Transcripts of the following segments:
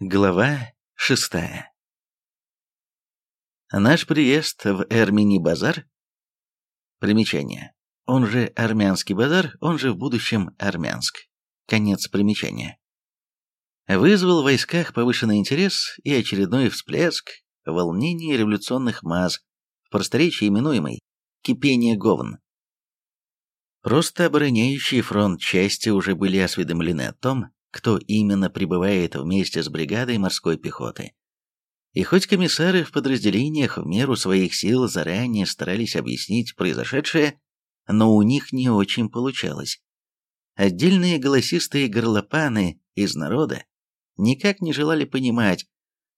Глава шестая Наш приезд в Эрмини-базар Примечание. Он же Армянский базар, он же в будущем Армянск. Конец примечания. Вызвал в войсках повышенный интерес и очередной всплеск волнений революционных масс, в просторечии именуемый «кипение говн». Просто обороняющие фронт части уже были осведомлены о том, кто именно прибывает вместе с бригадой морской пехоты. И хоть комиссары в подразделениях в меру своих сил заранее старались объяснить произошедшее, но у них не очень получалось. Отдельные голосистые горлопаны из народа никак не желали понимать,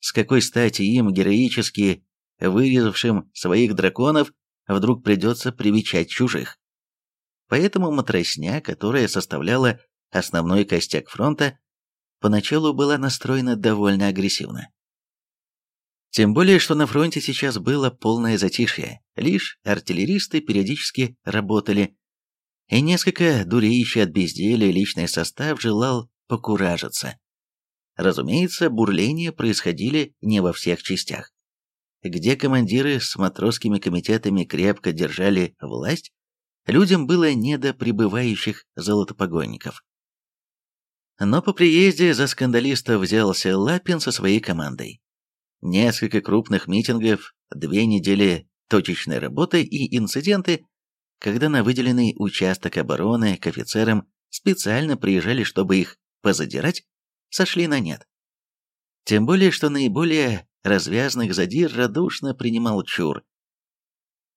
с какой стати им, героически вырезавшим своих драконов, вдруг придется привечать чужих. Поэтому матросня, которая составляла основной костяк фронта, поначалу была настроена довольно агрессивно. Тем более, что на фронте сейчас было полное затишье, лишь артиллеристы периодически работали, и несколько дуреющий от безделия личный состав желал покуражиться. Разумеется, бурления происходили не во всех частях. Где командиры с матросскими комитетами крепко держали власть, людям было не до прибывающих золотопогонников. Но по приезде за скандалиста взялся Лапин со своей командой. Несколько крупных митингов, две недели точечной работы и инциденты, когда на выделенный участок обороны к офицерам специально приезжали, чтобы их позадирать, сошли на нет. Тем более, что наиболее развязных задир радушно принимал Чур.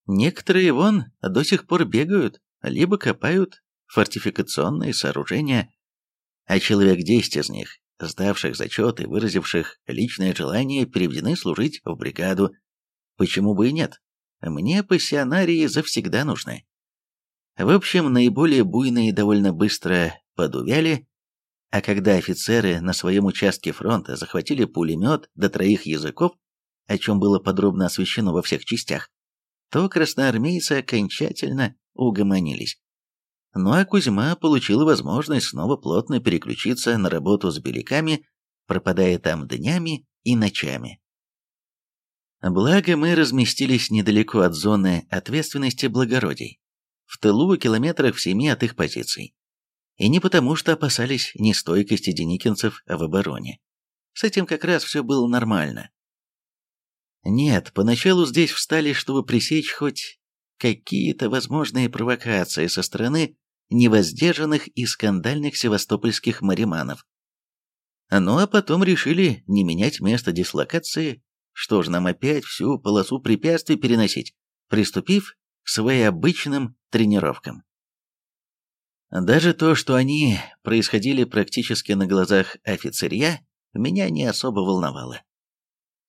Некоторые вон до сих пор бегают, либо копают фортификационные сооружения, а человек 10 из них, сдавших зачет и выразивших личное желание, переведены служить в бригаду. Почему бы и нет? Мне пассионарии завсегда нужны. В общем, наиболее буйные довольно быстро подувяли, а когда офицеры на своем участке фронта захватили пулемет до троих языков, о чем было подробно освещено во всех частях, то красноармейцы окончательно угомонились. Ну а Кузьма получил возможность снова плотно переключиться на работу с беляками, пропадая там днями и ночами. Благо мы разместились недалеко от зоны ответственности благородий, в тылу километрах в семи от их позиций. И не потому, что опасались нестойкости деникинцев в обороне. С этим как раз все было нормально. Нет, поначалу здесь встали, чтобы пресечь хоть какие-то возможные провокации со стороны невоздержанных и скандальных севастопольских мариманов. Ну а потом решили не менять место дислокации, что ж нам опять всю полосу препятствий переносить, приступив к своеобычным тренировкам. Даже то, что они происходили практически на глазах офицерья, меня не особо волновало.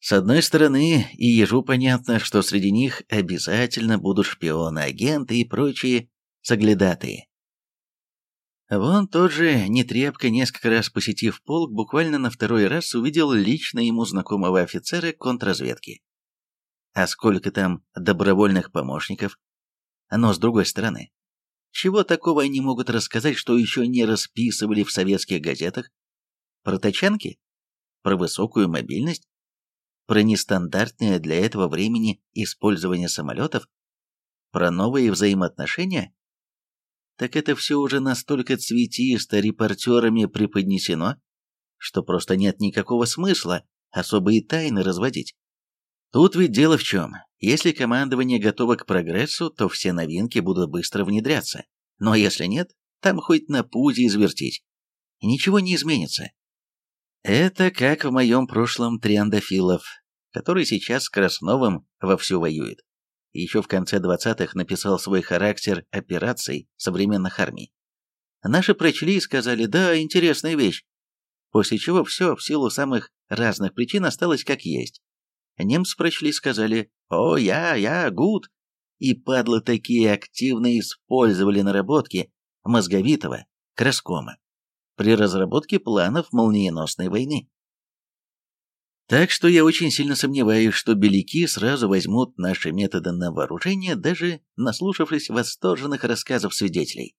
С одной стороны, и ежу понятно, что среди них обязательно будут шпионы, агенты и прочие соглядатые. Вон тот же Нетребко, несколько раз посетив полк, буквально на второй раз увидел лично ему знакомого офицера контрразведки. А сколько там добровольных помощников? Но с другой стороны, чего такого они могут рассказать, что еще не расписывали в советских газетах? Про тачанки? Про высокую мобильность? Про нестандартное для этого времени использование самолетов, про новые взаимоотношения? Так это все уже настолько цветисто репортерами преподнесено, что просто нет никакого смысла особые тайны разводить. Тут ведь дело в чем. Если командование готово к прогрессу, то все новинки будут быстро внедряться. Но если нет, там хоть на пузе извертить. Ничего не изменится. Это как в моем прошлом Триандафилов, который сейчас с Красновым вовсю воюет. Еще в конце 20-х написал свой характер операций современных армий. Наши прочли и сказали, да, интересная вещь. После чего все, в силу самых разных причин, осталось как есть. Немцы прочли и сказали, о, я, я, гуд. И падлы такие активно использовали наработки Мозговитого, Краскома при разработке планов молниеносной войны. Так что я очень сильно сомневаюсь, что беляки сразу возьмут наши методы на вооружение, даже наслушавшись восторженных рассказов свидетелей.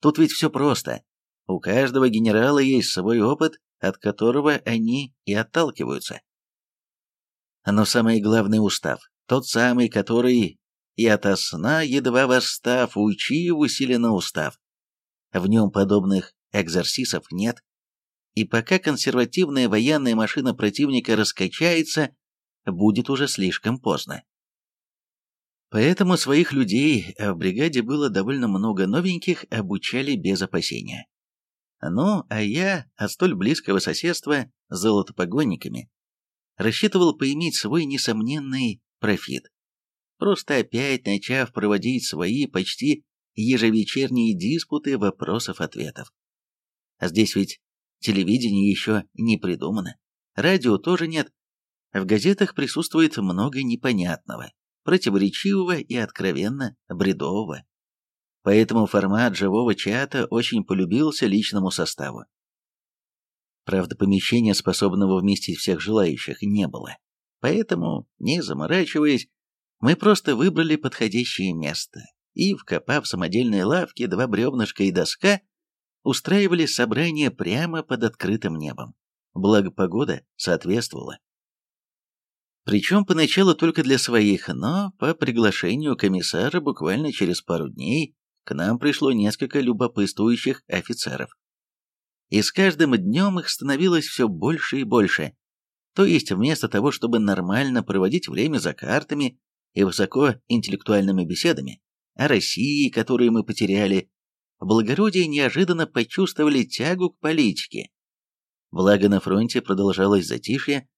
Тут ведь все просто. У каждого генерала есть свой опыт от которого они и отталкиваются. Но самый главный устав, тот самый, который и ото сна, едва восстав, учи усиленно устав. В нем подобных экзорсисов нет. И пока консервативная военная машина противника раскачается, будет уже слишком поздно. Поэтому своих людей, а в бригаде было довольно много новеньких, обучали без опасения. Ну, а я от столь близкого соседства с золотопогонниками рассчитывал поиметь свой несомненный профит. Просто опять начав проводить свои почти ежевечерние диспуты вопросов-ответов. А здесь ведь телевидение еще не придумано, радио тоже нет, в газетах присутствует много непонятного, противоречивого и откровенно бредового. Поэтому формат живого чата очень полюбился личному составу. Правда, помещения, способного вместить всех желающих, не было. Поэтому, не заморачиваясь, мы просто выбрали подходящее место и, вкопав самодельные лавки, два бревнышка и доска, устраивали собрание прямо под открытым небом. Благо погода соответствовала. Причем поначалу только для своих, но по приглашению комиссара буквально через пару дней к нам пришло несколько любопытствующих офицеров. И с каждым днем их становилось все больше и больше. То есть вместо того, чтобы нормально проводить время за картами и высокоинтеллектуальными беседами о России, которые мы потеряли, благородие неожиданно почувствовали тягу к политике. Благо на фронте продолжалось затишье,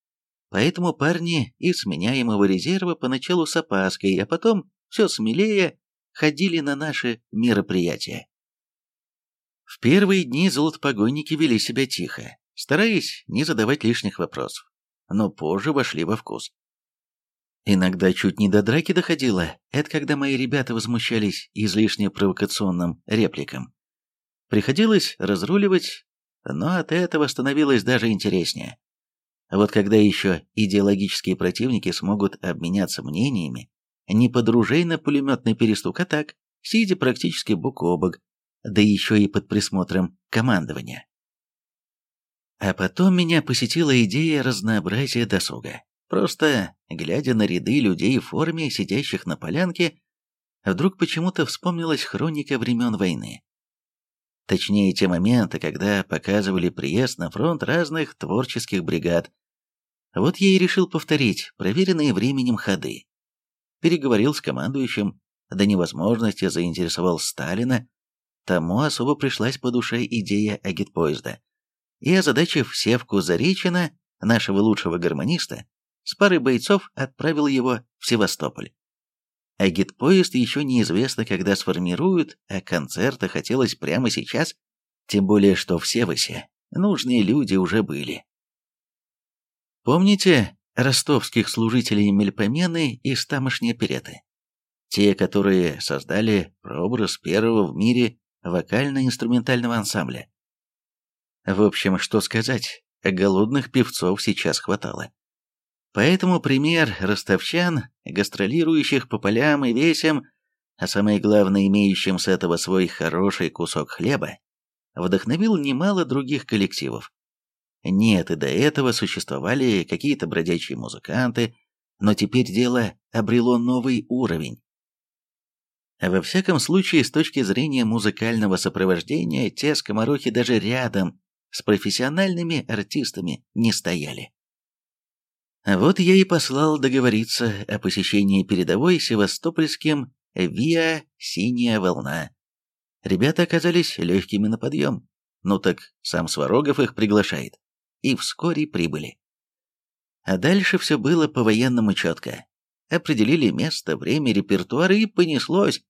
Поэтому парни из сменяемого резерва поначалу с опаской, а потом, все смелее, ходили на наши мероприятия. В первые дни золотопогонники вели себя тихо, стараясь не задавать лишних вопросов, но позже вошли во вкус. Иногда чуть не до драки доходило, это когда мои ребята возмущались излишне провокационным репликам. Приходилось разруливать, но от этого становилось даже интереснее. А вот когда еще идеологические противники смогут обменяться мнениями, не под ружейно-пулеметный перестук, а так, сидя практически бок о бок, да еще и под присмотром командования. А потом меня посетила идея разнообразия досуга. Просто, глядя на ряды людей в форме, сидящих на полянке, вдруг почему-то вспомнилась хроника времен войны. Точнее, те моменты, когда показывали приезд на фронт разных творческих бригад, вот я и решил повторить проверенные временем ходы. Переговорил с командующим, до невозможности заинтересовал Сталина, тому особо пришлась по душе идея агитпоезда. И озадачив Севку Заречина, нашего лучшего гармониста, с парой бойцов отправил его в Севастополь. Агитпоезд еще неизвестно, когда сформируют, а концерта хотелось прямо сейчас, тем более что в Севасе нужные люди уже были. Помните ростовских служителей Мельпомены из тамошней опереты? Те, которые создали прообраз первого в мире вокально-инструментального ансамбля. В общем, что сказать, голодных певцов сейчас хватало. Поэтому пример ростовчан, гастролирующих по полям и весям, а самое главное, имеющим с этого свой хороший кусок хлеба, вдохновил немало других коллективов. Нет, и до этого существовали какие-то бродячие музыканты, но теперь дело обрело новый уровень. Во всяком случае, с точки зрения музыкального сопровождения, те скоморохи даже рядом с профессиональными артистами не стояли. Вот я и послал договориться о посещении передовой севастопольским «Виа Синяя волна». Ребята оказались легкими на подъем. Ну так сам Сварогов их приглашает и вскоре прибыли. А дальше все было по-военному четко. Определили место, время, репертуар и понеслось.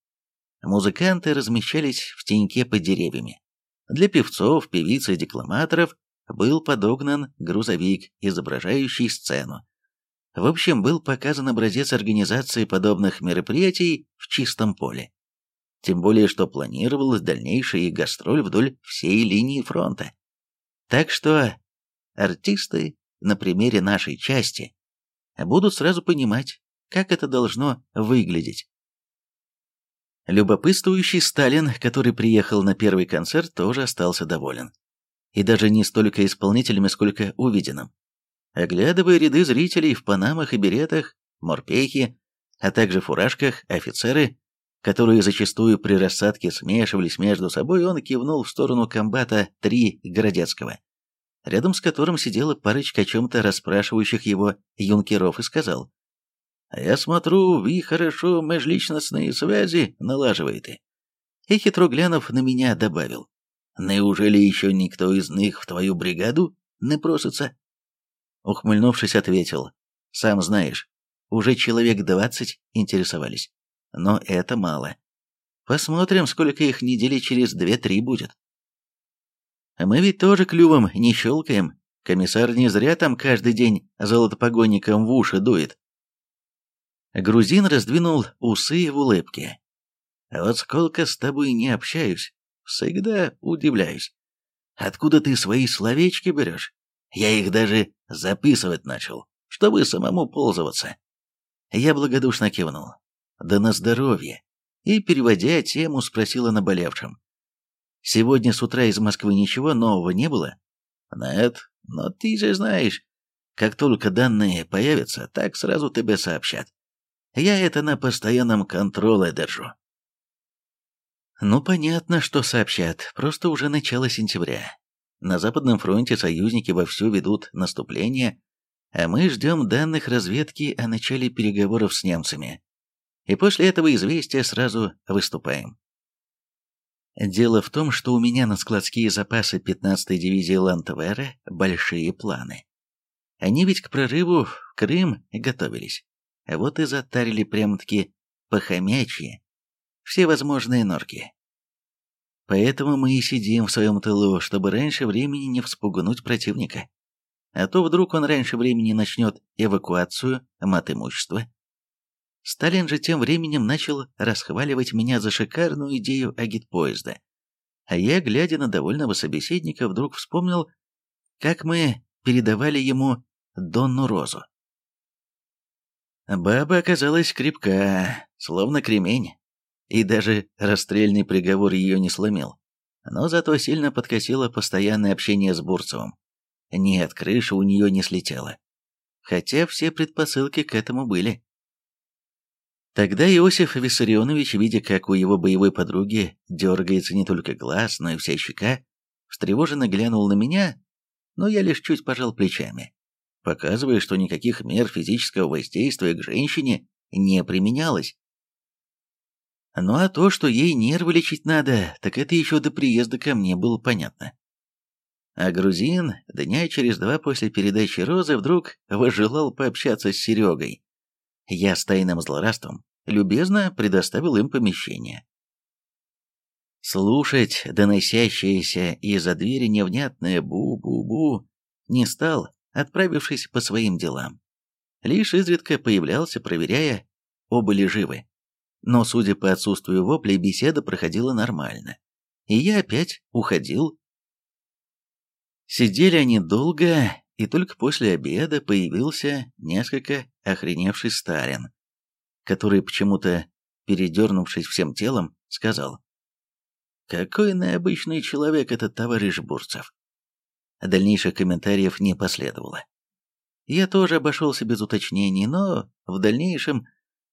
Музыканты размещались в теньке под деревьями. Для певцов, певиц и декламаторов был подогнан грузовик, изображающий сцену. В общем, был показан образец организации подобных мероприятий в чистом поле. Тем более, что планировалась дальнейшая гастроль вдоль всей линии фронта. Так что артисты на примере нашей части будут сразу понимать, как это должно выглядеть. Любопытствующий Сталин, который приехал на первый концерт, тоже остался доволен. И даже не столько исполнителями, сколько увиденным. Оглядывая ряды зрителей в панамах и беретах, морпехи, а также фуражках, офицеры, которые зачастую при рассадке смешивались между собой, он кивнул в сторону комбата 3 Городецкого, рядом с которым сидела парочка о чем-то расспрашивающих его юнкеров и сказал, «А я смотрю, вы хорошо межличностные связи налаживаете». И хитро глянув на меня, добавил, «Неужели еще никто из них в твою бригаду не просится?» Ухмыльнувшись, ответил, «Сам знаешь, уже человек двадцать интересовались. Но это мало. Посмотрим, сколько их недели через две-три будет. Мы ведь тоже клювом не щелкаем. Комиссар не зря там каждый день золотопогонником в уши дует. Грузин раздвинул усы в улыбке. Вот сколько с тобой не общаюсь, всегда удивляюсь. Откуда ты свои словечки берешь? Я их даже записывать начал, чтобы самому пользоваться. Я благодушно кивнул. Да на здоровье. И, переводя тему, спросила о наболевшем. Сегодня с утра из Москвы ничего нового не было? Нет, но ты же знаешь, как только данные появятся, так сразу тебе сообщат. Я это на постоянном контроле держу. Ну, понятно, что сообщат, просто уже начало сентября. На Западном фронте союзники вовсю ведут наступление, а мы ждем данных разведки о начале переговоров с немцами. И после этого известия сразу выступаем. Дело в том, что у меня на складские запасы 15-й дивизии Лантвера большие планы. Они ведь к прорыву в Крым готовились. Вот и затарили прям-таки похомячьи все возможные норки. Поэтому мы и сидим в своем тылу, чтобы раньше времени не вспугнуть противника. А то вдруг он раньше времени начнет эвакуацию мат-имущества. Сталин же тем временем начал расхваливать меня за шикарную идею агитпоезда. А я, глядя на довольного собеседника, вдруг вспомнил, как мы передавали ему Донну Розу. Баба оказалась крепка, словно кремень и даже расстрельный приговор ее не сломил. Но зато сильно подкосило постоянное общение с Бурцевым. Нет, крыша у нее не слетела. Хотя все предпосылки к этому были. Тогда Иосиф Виссарионович, видя, как у его боевой подруги дергается не только глаз, но и вся щека, встревоженно глянул на меня, но я лишь чуть пожал плечами, показывая, что никаких мер физического воздействия к женщине не применялось. Ну а то, что ей нервы лечить надо, так это еще до приезда ко мне было понятно. А грузин, дня через два после передачи Розы, вдруг возжелал пообщаться с Серегой. Я с тайным злорадством любезно предоставил им помещение. Слушать доносящееся из-за двери невнятное «бу-бу-бу» не стал, отправившись по своим делам. Лишь изредка появлялся, проверяя, оба ли живы. Но, судя по отсутствию воплей, беседа проходила нормально. И я опять уходил. Сидели они долго, и только после обеда появился несколько охреневший Сталин, который почему-то, передернувшись всем телом, сказал «Какой необычный человек этот товарищ Бурцев!» Дальнейших комментариев не последовало. Я тоже обошелся без уточнений, но в дальнейшем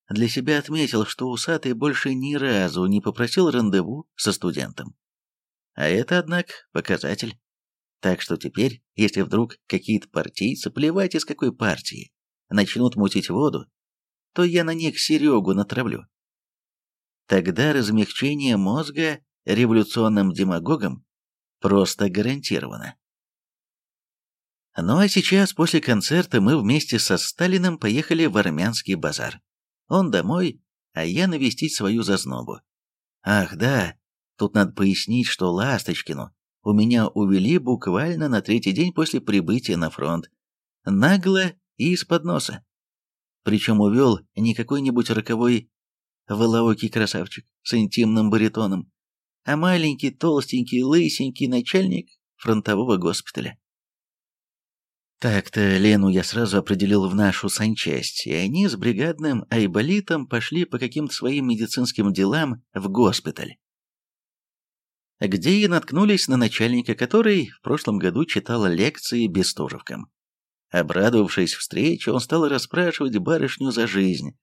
для себя отметил, что усатый больше ни разу не попросил рандеву со студентом. А это, однако, показатель. Так что теперь, если вдруг какие-то партийцы, плевать из какой партии, начнут мутить воду, то я на них Серегу натравлю. Тогда размягчение мозга революционным демагогам просто гарантировано. Ну а сейчас, после концерта, мы вместе со Сталиным поехали в армянский базар. Он домой, а я навестить свою зазнобу. Ах, да, тут надо пояснить, что Ласточкину у меня увели буквально на третий день после прибытия на фронт. Нагло и из-под носа. Причем увел не какой-нибудь роковой волоокий красавчик с интимным баритоном, а маленький, толстенький, лысенький начальник фронтового госпиталя. Так-то Лену я сразу определил в нашу санчасть, и они с бригадным Айболитом пошли по каким-то своим медицинским делам в госпиталь. где и наткнулись на начальника, который в прошлом году читал лекции бестужевкам. Обрадовавшись встрече, он стал расспрашивать барышню за жизнь,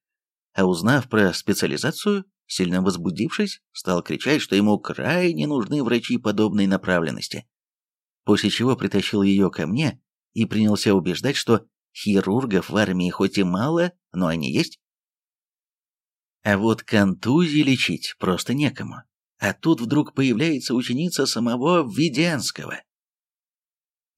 а узнав про специализацию, сильно возбудившись, стал кричать, что ему крайне нужны врачи подобной направленности. После чего притащил ее ко мне и принялся убеждать, что хирургов в армии хоть и мало, но они есть. А вот контузии лечить просто некому. А тут вдруг появляется ученица самого Введенского,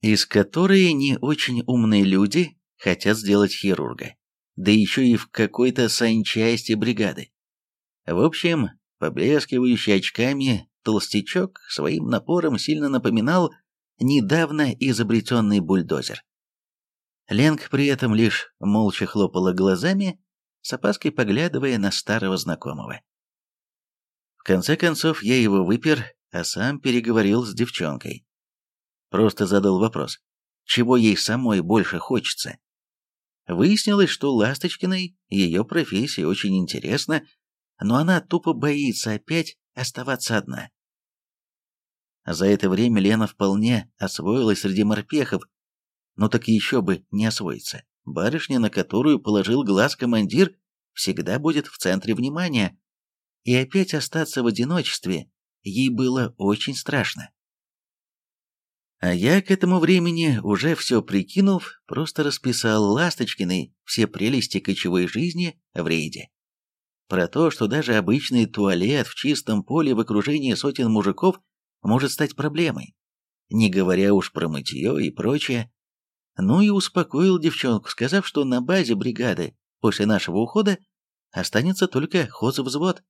из которой не очень умные люди хотят сделать хирурга, да еще и в какой-то санчасти бригады. В общем, поблескивающий очками толстячок своим напором сильно напоминал недавно изобретенный бульдозер. Ленг при этом лишь молча хлопала глазами, с опаской поглядывая на старого знакомого. В конце концов, я его выпер, а сам переговорил с девчонкой. Просто задал вопрос, чего ей самой больше хочется. Выяснилось, что Ласточкиной ее профессия очень интересна, но она тупо боится опять оставаться одна. За это время Лена вполне освоилась среди морпехов, но так еще бы не освоиться. Барышня, на которую положил глаз командир, всегда будет в центре внимания, и опять остаться в одиночестве ей было очень страшно. А я к этому времени, уже все прикинув, просто расписал Ласточкиной все прелести кочевой жизни в рейде. Про то, что даже обычный туалет в чистом поле в окружении сотен мужиков может стать проблемой, не говоря уж про мытье и прочее. Ну и успокоил девчонку, сказав, что на базе бригады после нашего ухода останется только хозвзвод.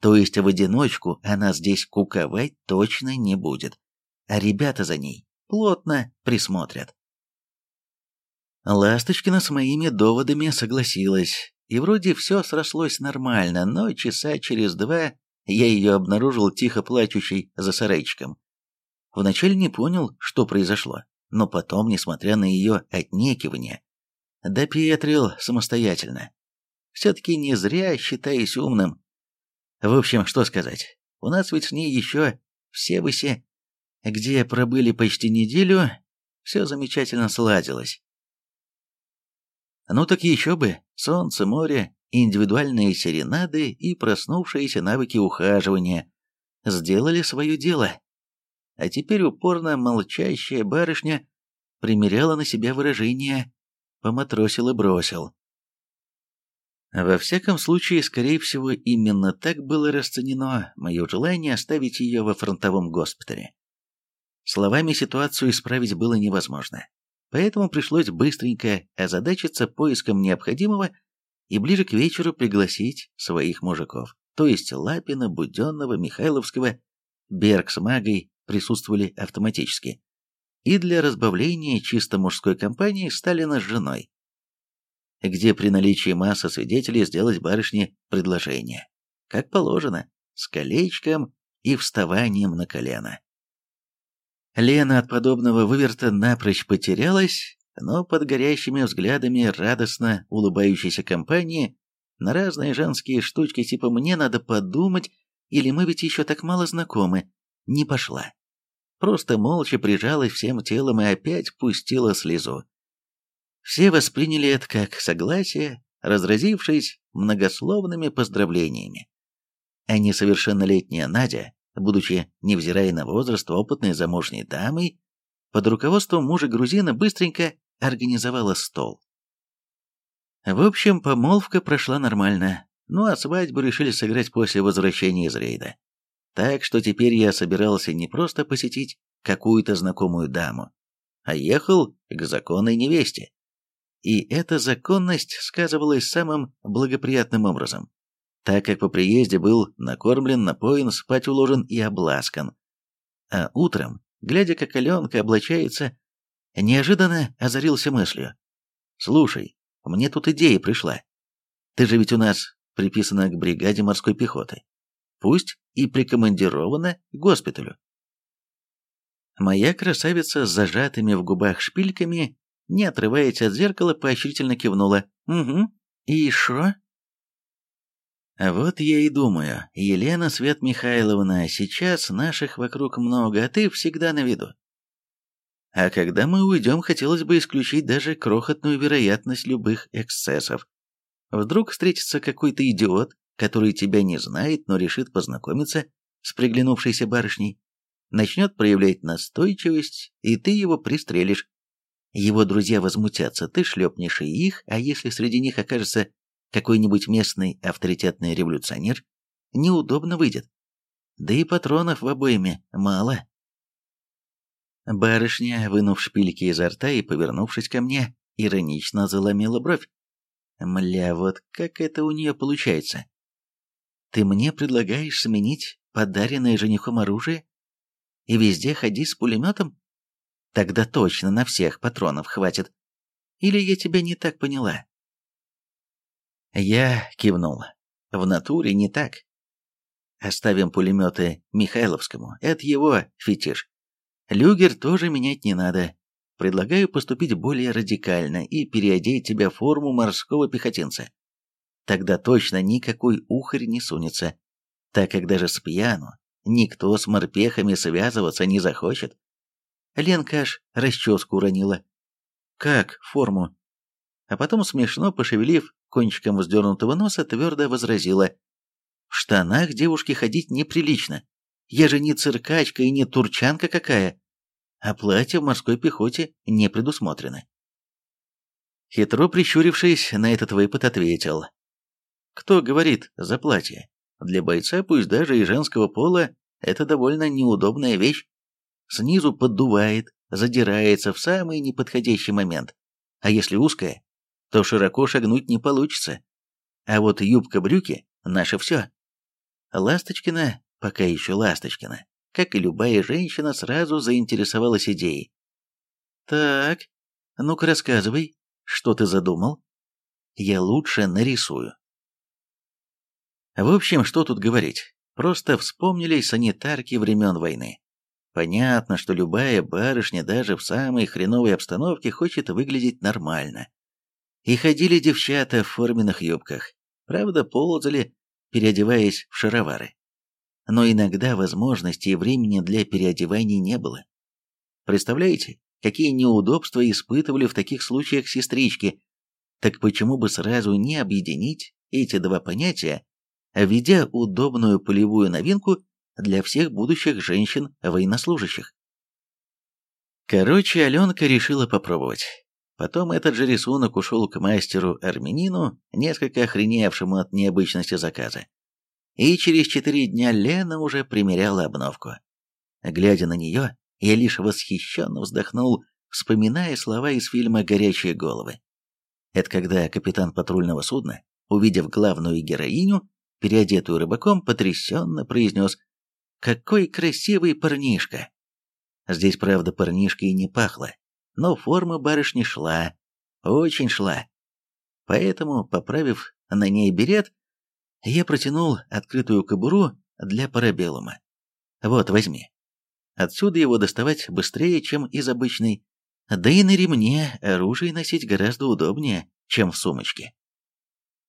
То есть в одиночку она здесь куковать точно не будет а ребята за ней плотно присмотрят. Ласточкина с моими доводами согласилась, и вроде все срослось нормально, но часа через два я ее обнаружил тихо плачущей за сарайчиком. Вначале не понял, что произошло, но потом, несмотря на ее отнекивание, допетрил самостоятельно. Все-таки не зря считаясь умным. В общем, что сказать, у нас ведь с ней еще все высе где пробыли почти неделю, все замечательно сладилось. Ну так еще бы, солнце, море, индивидуальные серенады и проснувшиеся навыки ухаживания сделали свое дело. А теперь упорно молчащая барышня примеряла на себя выражение «поматросил и бросил». Во всяком случае, скорее всего, именно так было расценено мое желание оставить ее во фронтовом госпитале. Словами ситуацию исправить было невозможно, поэтому пришлось быстренько озадачиться поиском необходимого и ближе к вечеру пригласить своих мужиков, то есть Лапина, Буденного, Михайловского, Берг с Магой присутствовали автоматически, и для разбавления чисто мужской компании Сталина с женой, где при наличии массы свидетелей сделать барышне предложение, как положено, с колечком и вставанием на колено. Лена от подобного выверта напрочь потерялась, но под горящими взглядами радостно улыбающейся компании на разные женские штучки типа «мне надо подумать» или «мы ведь еще так мало знакомы» не пошла. Просто молча прижалась всем телом и опять пустила слезу. Все восприняли это как согласие, разразившись многословными поздравлениями. А несовершеннолетняя Надя будучи, невзирая на возраст, опытной замужней дамой, под руководством мужа грузина быстренько организовала стол. В общем, помолвка прошла нормально, ну а свадьбу решили сыграть после возвращения из рейда. Так что теперь я собирался не просто посетить какую-то знакомую даму, а ехал к законной невесте. И эта законность сказывалась самым благоприятным образом так как по приезде был накормлен, напоен, спать уложен и обласкан. А утром, глядя, как Аленка облачается, неожиданно озарился мыслью. «Слушай, мне тут идея пришла. Ты же ведь у нас приписана к бригаде морской пехоты. Пусть и прикомандирована к госпиталю». Моя красавица с зажатыми в губах шпильками, не отрываясь от зеркала, поощрительно кивнула. «Угу. И шо?» А вот я и думаю, Елена Свет Михайловна, сейчас наших вокруг много, а ты всегда на виду. А когда мы уйдем, хотелось бы исключить даже крохотную вероятность любых эксцессов. Вдруг встретится какой-то идиот, который тебя не знает, но решит познакомиться с приглянувшейся барышней, начнет проявлять настойчивость, и ты его пристрелишь. Его друзья возмутятся, ты шлепнешь и их, а если среди них окажется какой-нибудь местный авторитетный революционер, неудобно выйдет. Да и патронов в обойме мало. Барышня, вынув шпильки изо рта и повернувшись ко мне, иронично заломила бровь. Мля, вот как это у нее получается? Ты мне предлагаешь сменить подаренное женихом оружие и везде ходи с пулеметом? Тогда точно на всех патронов хватит. Или я тебя не так поняла? Я кивнул. В натуре не так. Оставим пулеметы Михайловскому. Это его фетиш. Люгер тоже менять не надо. Предлагаю поступить более радикально и переодеть тебя в форму морского пехотинца. Тогда точно никакой ухарь не сунется, так как даже с пьяну никто с морпехами связываться не захочет. Ленка аж расческу уронила. Как форму? А потом, смешно пошевелив кончиком вздернутого носа, твердо возразила. В штанах девушке ходить неприлично. Я же не циркачка и не турчанка какая. А платье в морской пехоте не предусмотрено. Хитро прищурившись, на этот выпад ответил. Кто говорит за платье? Для бойца, пусть даже и женского пола, это довольно неудобная вещь. Снизу поддувает, задирается в самый неподходящий момент. А если узкая, то широко шагнуть не получится. А вот юбка-брюки — наше все. Ласточкина, пока еще Ласточкина, как и любая женщина, сразу заинтересовалась идеей. «Так, ну-ка рассказывай, что ты задумал?» «Я лучше нарисую». В общем, что тут говорить, просто вспомнили санитарки времен войны. Понятно, что любая барышня даже в самой хреновой обстановке хочет выглядеть нормально. И ходили девчата в форменных юбках. Правда, ползали, переодеваясь в шаровары. Но иногда возможности и времени для переодевания не было. Представляете, какие неудобства испытывали в таких случаях сестрички? Так почему бы сразу не объединить эти два понятия, введя удобную полевую новинку для всех будущих женщин-военнослужащих. Короче, Аленка решила попробовать. Потом этот же рисунок ушел к мастеру-армянину, несколько охреневшему от необычности заказа. И через четыре дня Лена уже примеряла обновку. Глядя на нее, я лишь восхищенно вздохнул, вспоминая слова из фильма «Горячие головы». Это когда капитан патрульного судна, увидев главную героиню, переодетую рыбаком, потрясенно произнес какой красивый парнишка! Здесь, правда, парнишка и не пахло, но форма барышни шла, очень шла. Поэтому, поправив на ней берет, я протянул открытую кобуру для парабеллума. Вот, возьми. Отсюда его доставать быстрее, чем из обычной. Да и на ремне оружие носить гораздо удобнее, чем в сумочке.